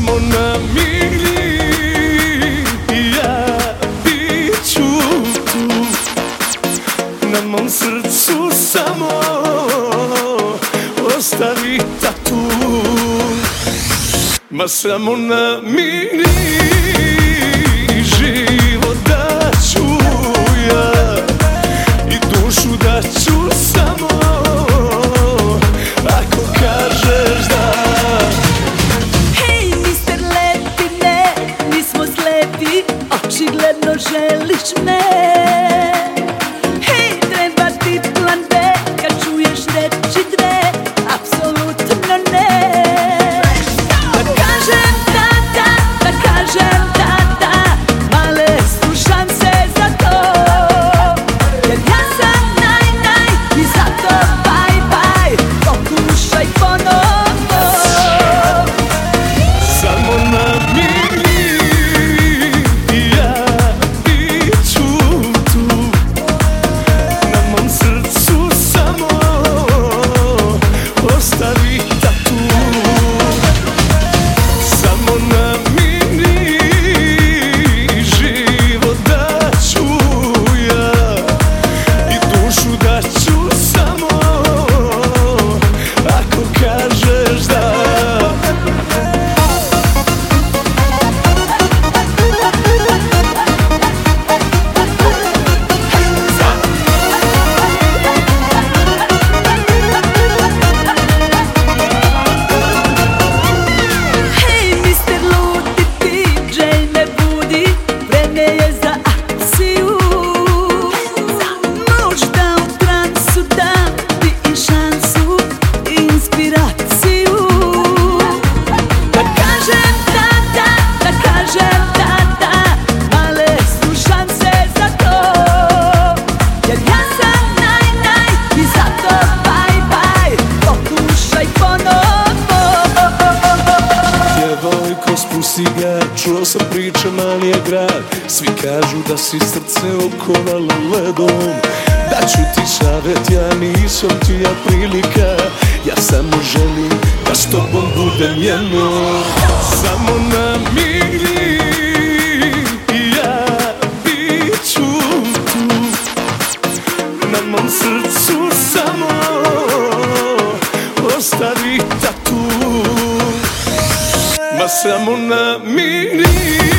Samo na miri Ja bit ću tu. Na mom srcu samo Ostavi tatu. Ma samo na miri Život da oxygen, no gelish man. Djevojko spusti ga, čuo sam priče mali je grad. Svi kažu da si srce okovala ledom. Da ću ti savjet, ja nisam ti ja prilika. Ja samo želim da s tobom budem jedno. Samo na miri Ja bit ću tu. Na mom srcu samo Ostavi tatu Ma samo na miri